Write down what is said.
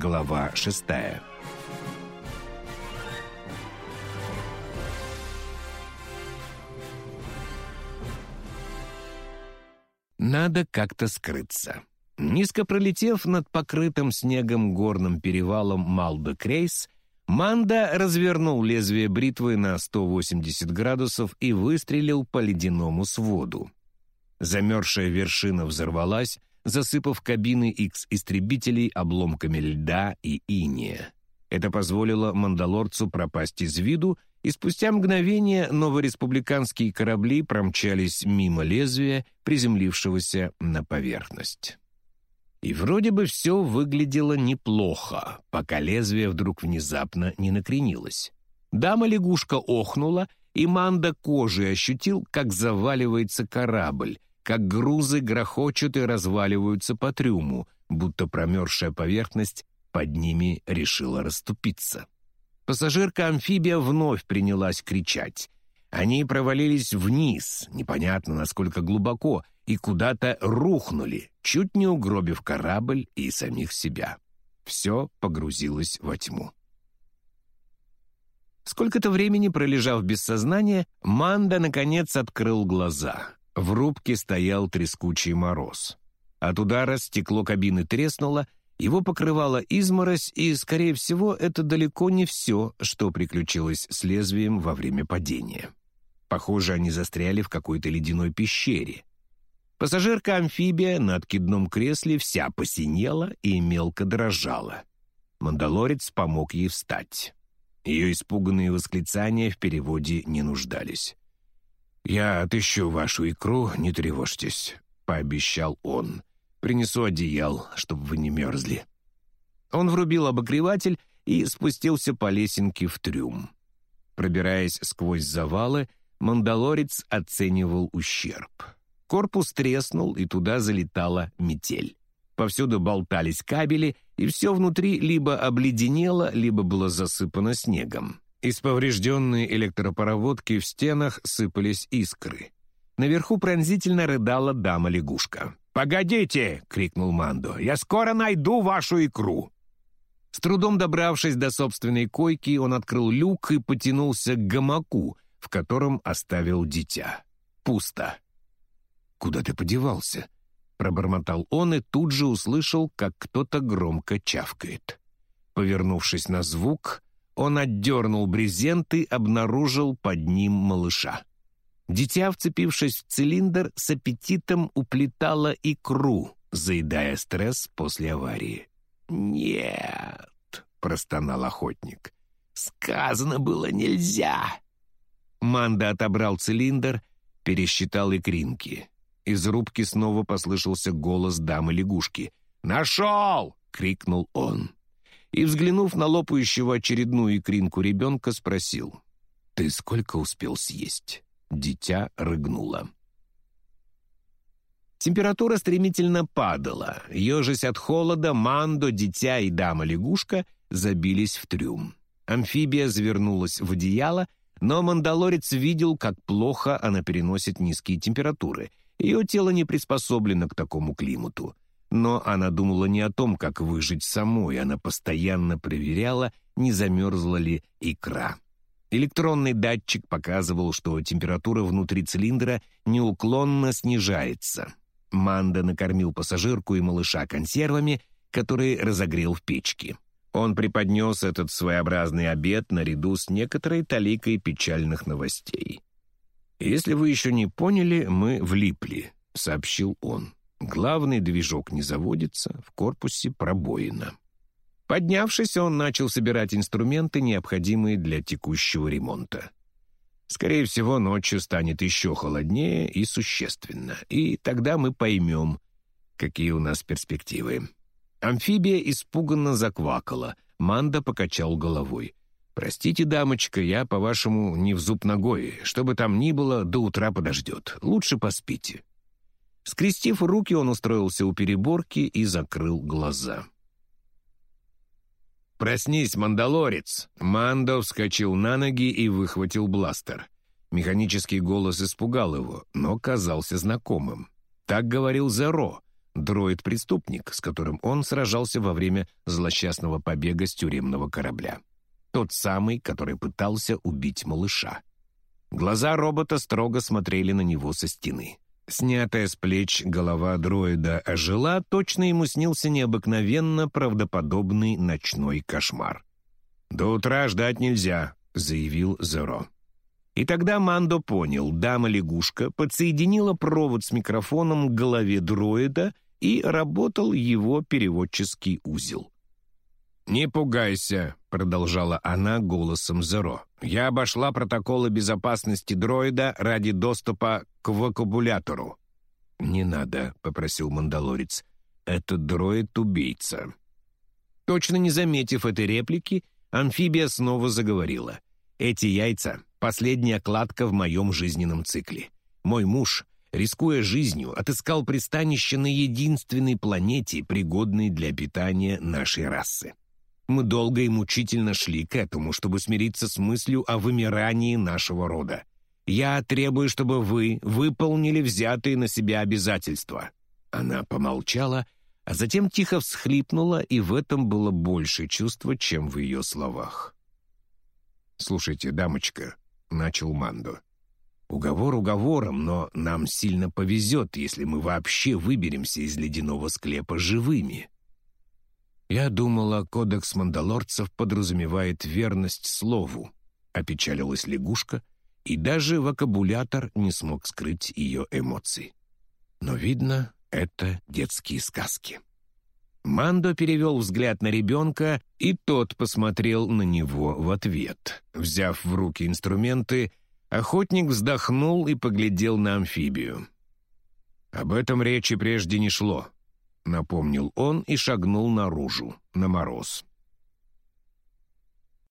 Глава шестая. Надо как-то скрыться. Низко пролетев над покрытым снегом горным перевалом Малдо-Крейс, Манда развернул лезвие бритвы на 180 градусов и выстрелил по ледяному своду. Замерзшая вершина взорвалась, засыпав кабины X-истребителей обломками льда и иния. Это позволило мандалорцу пропасть из виду, и спустя мгновение новореспубликанские корабли промчались мимо лезвия, приземлившегося на поверхность. И вроде бы все выглядело неплохо, пока лезвие вдруг внезапно не накренилось. Дама-лягушка охнула, и Манда кожей ощутил, как заваливается корабль, как грузы грохочут и разваливаются по трюму, будто промерзшая поверхность под ними решила расступиться. Пассажирка-амфибия вновь принялась кричать. Они провалились вниз, непонятно насколько глубоко, и куда-то рухнули, чуть не угробив корабль и самих себя. Все погрузилось во тьму. Сколько-то времени пролежав без сознания, Манда наконец открыл глаза. В рубке стоял трескучий мороз. От удара стекло кабины треснуло, его покрывала изморозь, и, скорее всего, это далеко не все, что приключилось с лезвием во время падения. Похоже, они застряли в какой-то ледяной пещере. Пассажирка-амфибия на откидном кресле вся посинела и мелко дрожала. Мандалорец помог ей встать. Ее испуганные восклицания в переводе не нуждались. «Я отыщу вашу икру, не тревожьтесь», — пообещал он. «Принесу одеял, чтобы вы не мерзли». Он врубил обогреватель и спустился по лесенке в трюм. Пробираясь сквозь завалы, мандалорец оценивал ущерб. Корпус треснул, и туда залетала метель. Повсюду болтались кабели, и все внутри либо обледенело, либо было засыпано снегом. Из поврежденной электропроводки в стенах сыпались искры. Наверху пронзительно рыдала дама-лягушка. «Погодите!» — крикнул Мандо. «Я скоро найду вашу икру!» С трудом добравшись до собственной койки, он открыл люк и потянулся к гамаку, в котором оставил дитя. Пусто. «Куда ты подевался?» — пробормотал он и тут же услышал, как кто-то громко чавкает. Повернувшись на звук, он отдернул брезент и обнаружил под ним малыша. Дитя, вцепившись в цилиндр, с аппетитом уплетало икру, заедая стресс после аварии. «Нет», — простонал охотник, — «сказано было нельзя». Манда отобрал цилиндр, пересчитал икринки. Из рубки снова послышался голос дамы-лягушки. «Нашел!» — крикнул он и, взглянув на лопающего очередную икринку ребенка, спросил. «Ты сколько успел съесть?» Дитя рыгнуло. Температура стремительно падала. Ежась от холода, Мандо, дитя и дама-лягушка забились в трюм. Амфибия завернулась в одеяло, но мандалорец видел, как плохо она переносит низкие температуры. Ее тело не приспособлено к такому климату. Но она думала не о том, как выжить самой, она постоянно проверяла, не замерзла ли икра. Электронный датчик показывал, что температура внутри цилиндра неуклонно снижается. Манда накормил пассажирку и малыша консервами, которые разогрел в печке. Он преподнес этот своеобразный обед наряду с некоторой таликой печальных новостей. «Если вы еще не поняли, мы влипли», — сообщил он. Главный движок не заводится, в корпусе пробоина. Поднявшись, он начал собирать инструменты, необходимые для текущего ремонта. Скорее всего, ночью станет еще холоднее и существенно, и тогда мы поймем, какие у нас перспективы. Амфибия испуганно заквакала, Манда покачал головой. «Простите, дамочка, я, по-вашему, не в зуб ногой. Что бы там ни было, до утра подождет. Лучше поспите». Скрестив руки, он устроился у переборки и закрыл глаза. «Проснись, мандалорец!» Мандо вскочил на ноги и выхватил бластер. Механический голос испугал его, но казался знакомым. Так говорил Зеро. дроид-преступник, с которым он сражался во время злосчастного побега с тюремного корабля. Тот самый, который пытался убить малыша. Глаза робота строго смотрели на него со стены. Снятая с плеч голова дроида ожила, точно ему снился необыкновенно правдоподобный ночной кошмар. «До утра ждать нельзя», — заявил Зеро. И тогда Мандо понял, дама-лягушка подсоединила провод с микрофоном к голове дроида и работал его переводческий узел. «Не пугайся», — продолжала она голосом Зеро. «Я обошла протоколы безопасности дроида ради доступа к вокабулятору». «Не надо», — попросил мандалорец. «Это дроид-убийца». Точно не заметив этой реплики, амфибия снова заговорила. «Эти яйца — последняя кладка в моем жизненном цикле. Мой муж, рискуя жизнью, отыскал пристанище на единственной планете, пригодной для питания нашей расы. Мы долго и мучительно шли к этому, чтобы смириться с мыслью о вымирании нашего рода. Я требую, чтобы вы выполнили взятые на себя обязательства». Она помолчала, а затем тихо всхлипнула, и в этом было больше чувства, чем в ее словах. «Слушайте, дамочка», — начал Мандо, — «уговор уговором, но нам сильно повезет, если мы вообще выберемся из ледяного склепа живыми». «Я думала, кодекс мандалорцев подразумевает верность слову», — опечалилась лягушка, и даже вокабулятор не смог скрыть ее эмоции. Но, видно, это детские сказки. Мандо перевел взгляд на ребенка, и тот посмотрел на него в ответ. Взяв в руки инструменты, охотник вздохнул и поглядел на амфибию. Об этом речи прежде не шло. — напомнил он и шагнул наружу, на мороз.